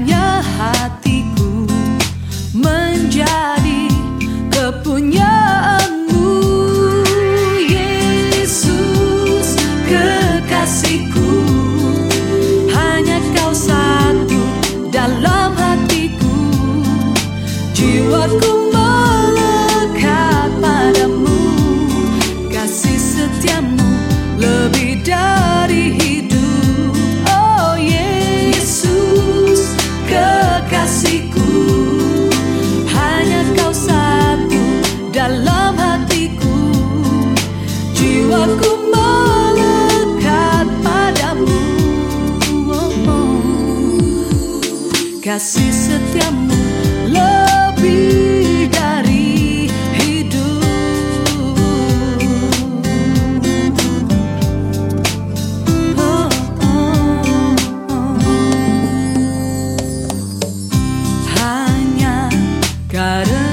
bangganya hatiku Menjadi kepunyaanmu. Yesus kekasihku Kasih setiamu lebih dari hidup oh, oh, oh. Hanya karenamu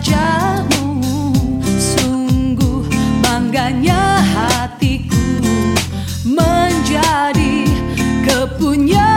wajahmu. Sungguh bangganya hatiku menjadi kepunyaan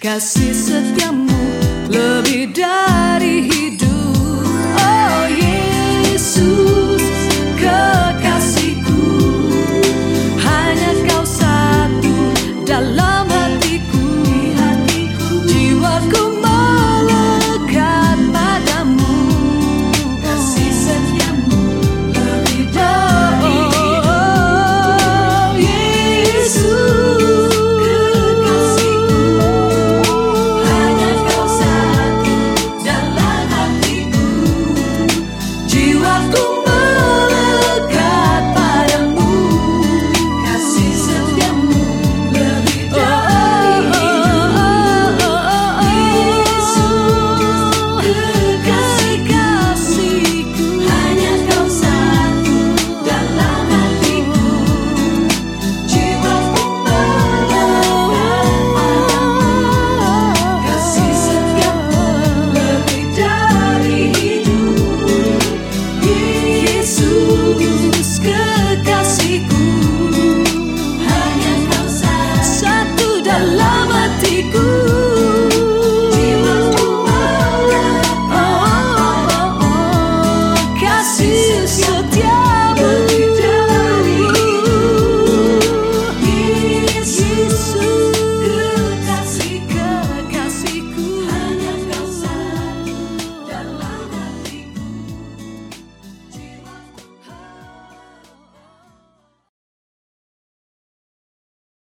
Kasih setiamu lebih dari hidup.